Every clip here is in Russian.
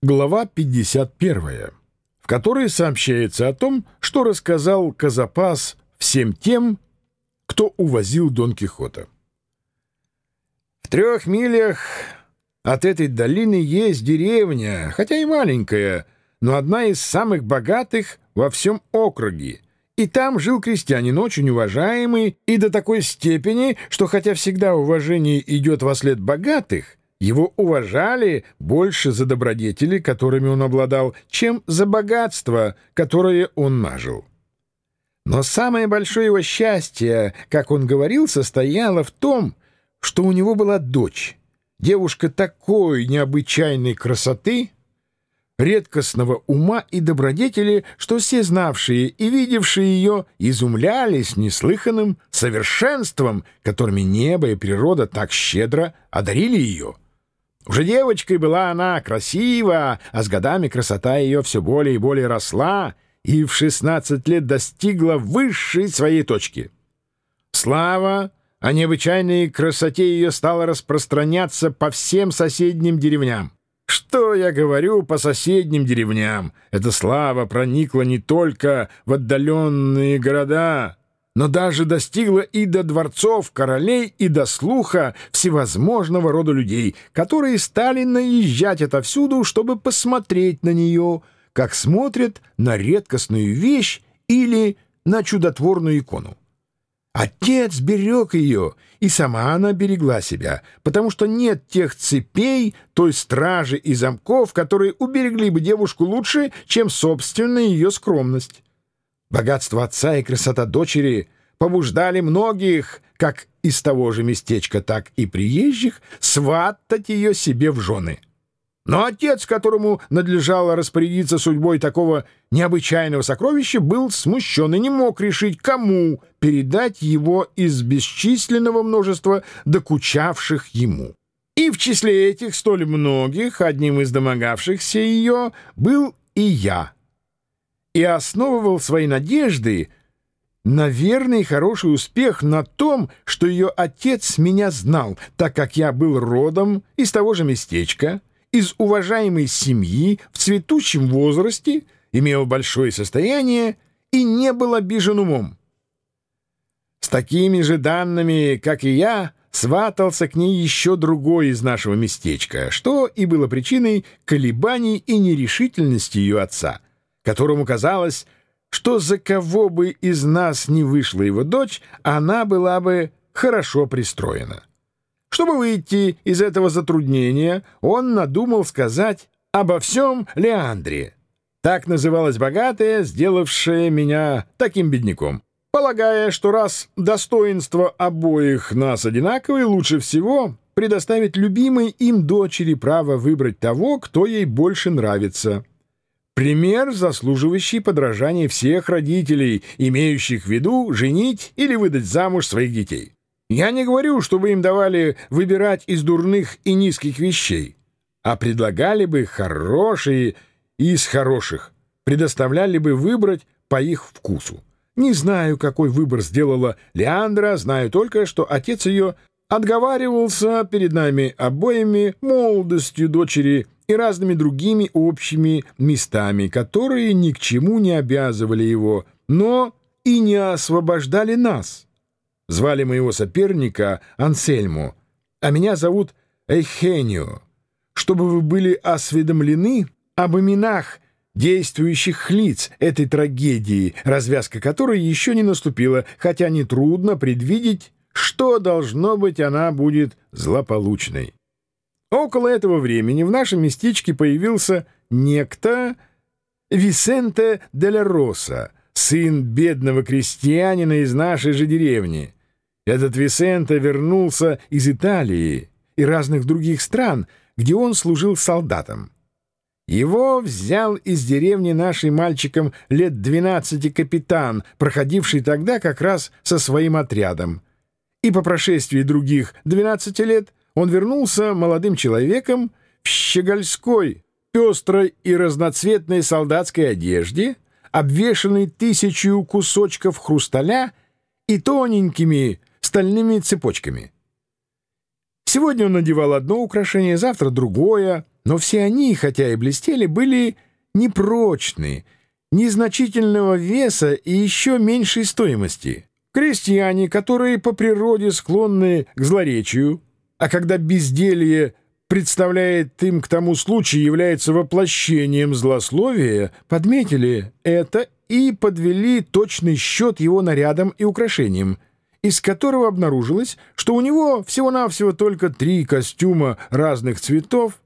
Глава 51, в которой сообщается о том, что рассказал Казапас всем тем, кто увозил Дон Кихота. В трех милях от этой долины есть деревня, хотя и маленькая, но одна из самых богатых во всем округе. И там жил крестьянин, очень уважаемый, и до такой степени, что хотя всегда уважение идет во след богатых, его уважали больше за добродетели, которыми он обладал, чем за богатство, которое он нажил. Но самое большое его счастье, как он говорил, состояло в том, что у него была дочь, девушка такой необычайной красоты, редкостного ума и добродетели, что все знавшие и видевшие ее изумлялись неслыханным совершенством, которыми небо и природа так щедро одарили ее. Уже девочкой была она красива, а с годами красота ее все более и более росла и в 16 лет достигла высшей своей точки. Слава о необычайной красоте ее стала распространяться по всем соседним деревням. Что я говорю по соседним деревням? Эта слава проникла не только в отдаленные города, но даже достигла и до дворцов королей, и до слуха всевозможного рода людей, которые стали наезжать отовсюду, чтобы посмотреть на нее, как смотрят на редкостную вещь или на чудотворную икону. Отец берег ее, и сама она берегла себя, потому что нет тех цепей, той стражи и замков, которые уберегли бы девушку лучше, чем собственная ее скромность. Богатство отца и красота дочери побуждали многих, как из того же местечка, так и приезжих, сватать ее себе в жены. Но отец, которому надлежало распорядиться судьбой такого необычайного сокровища, был смущен и не мог решить, кому передать его из бесчисленного множества докучавших ему. И в числе этих столь многих, одним из домогавшихся ее, был и я — и основывал свои надежды на верный и хороший успех на том, что ее отец меня знал, так как я был родом из того же местечка, из уважаемой семьи, в цветущем возрасте, имел большое состояние и не был обижен умом. С такими же данными, как и я, сватался к ней еще другой из нашего местечка, что и было причиной колебаний и нерешительности ее отца — которому казалось, что за кого бы из нас не вышла его дочь, она была бы хорошо пристроена. Чтобы выйти из этого затруднения, он надумал сказать обо всем Леандре. Так называлась богатая, сделавшая меня таким бедняком. Полагая, что раз достоинство обоих нас одинаковое, лучше всего предоставить любимой им дочери право выбрать того, кто ей больше нравится. Пример, заслуживающий подражания всех родителей, имеющих в виду женить или выдать замуж своих детей. Я не говорю, чтобы им давали выбирать из дурных и низких вещей, а предлагали бы хорошие из хороших, предоставляли бы выбрать по их вкусу. Не знаю, какой выбор сделала Леандра, знаю только, что отец ее отговаривался перед нами обоими молодостью дочери и разными другими общими местами, которые ни к чему не обязывали его, но и не освобождали нас. Звали моего соперника Ансельмо, а меня зовут Эйхенио, чтобы вы были осведомлены об именах действующих лиц этой трагедии, развязка которой еще не наступила, хотя нетрудно предвидеть, что, должно быть, она будет злополучной. Около этого времени в нашем местечке появился некто Висенте де ла Роса, сын бедного крестьянина из нашей же деревни. Этот Висенте вернулся из Италии и разных других стран, где он служил солдатом. Его взял из деревни нашей мальчиком лет двенадцати капитан, проходивший тогда как раз со своим отрядом. И по прошествии других двенадцати лет он вернулся молодым человеком в щегольской, пестрой и разноцветной солдатской одежде, обвешанной тысячью кусочков хрусталя и тоненькими стальными цепочками. Сегодня он надевал одно украшение, завтра другое, Но все они, хотя и блестели, были непрочны, незначительного веса и еще меньшей стоимости. Крестьяне, которые по природе склонны к злоречию, а когда безделье представляет им к тому случаю является воплощением злословия, подметили это и подвели точный счет его нарядам и украшениям, из которого обнаружилось, что у него всего-навсего только три костюма разных цветов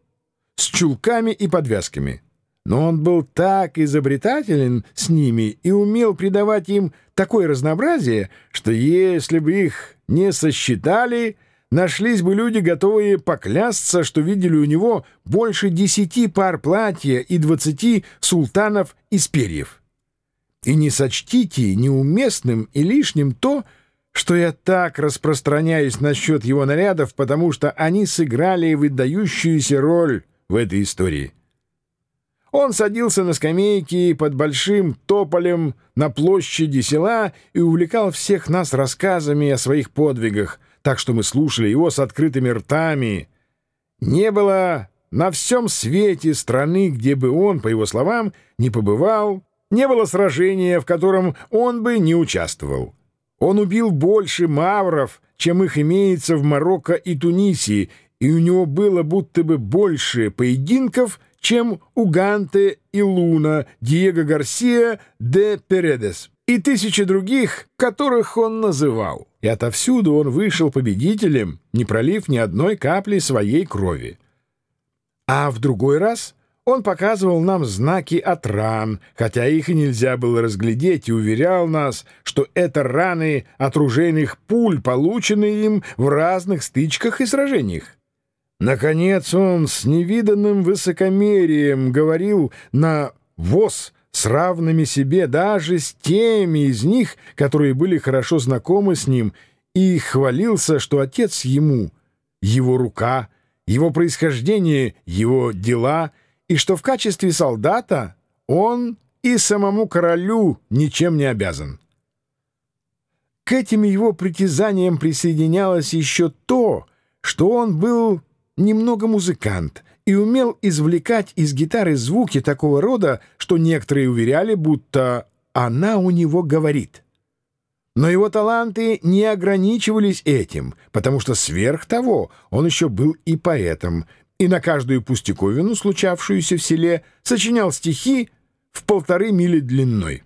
с чулками и подвязками. Но он был так изобретателен с ними и умел придавать им такое разнообразие, что если бы их не сосчитали, нашлись бы люди, готовые поклясться, что видели у него больше десяти пар платья и двадцати султанов из перьев. И не сочтите неуместным и лишним то, что я так распространяюсь насчет его нарядов, потому что они сыграли выдающуюся роль в этой истории. Он садился на скамейке под большим тополем на площади села и увлекал всех нас рассказами о своих подвигах, так что мы слушали его с открытыми ртами. Не было на всем свете страны, где бы он, по его словам, не побывал, не было сражения, в котором он бы не участвовал. Он убил больше мавров, чем их имеется в Марокко и Тунисии, и у него было будто бы больше поединков, чем у Ганте и Луна, Диего Гарсия де Передес и тысячи других, которых он называл. И отовсюду он вышел победителем, не пролив ни одной капли своей крови. А в другой раз он показывал нам знаки от ран, хотя их и нельзя было разглядеть, и уверял нас, что это раны от ружейных пуль, полученные им в разных стычках и сражениях. Наконец он с невиданным высокомерием говорил на «воз», с равными себе, даже с теми из них, которые были хорошо знакомы с ним, и хвалился, что отец ему, его рука, его происхождение, его дела, и что в качестве солдата он и самому королю ничем не обязан. К этим его притязаниям присоединялось еще то, что он был немного музыкант и умел извлекать из гитары звуки такого рода, что некоторые уверяли, будто она у него говорит. Но его таланты не ограничивались этим, потому что сверх того он еще был и поэтом, и на каждую пустяковину, случавшуюся в селе, сочинял стихи в полторы мили длиной.